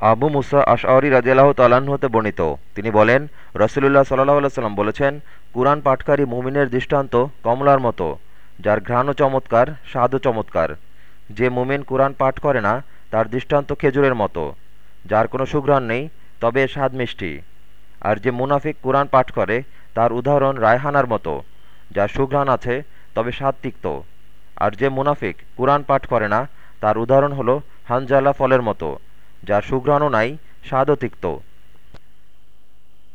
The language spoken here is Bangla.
আবু মুসা আশআরি রাজিয়াল্লাহ হতে বর্ণিত। তিনি বলেন, রসুলুল্লাহ সাল্লাহ সাল্লাম বলেছেন, কুরআন পাঠকারী মুমিনের দৃষ্টান্ত কমলার মতো, যার ঘ্রাণও চমৎকার স্বাদও চমৎকার। যে মুমিন কুরআন পাঠ করে না, তার দৃষ্টান্ত খেজুরের মতো, যার কোনো সুঘ্রাণ নেই, তবে স্বাদ মিষ্টি। আর যে মুনাফিক কুরআন পাঠ করে, তার উদাহরণ রায়হানার মতো, যার সুঘ্রাণ আছে, তবে স্বাদ তিক্ত। আর যে মুনাফিক কুরআন পাঠ করে না, তার উদাহরণ হলো হানজালা ফলের মতো যার সুঘ্রাণও নাই স্বাদও তিক্ত।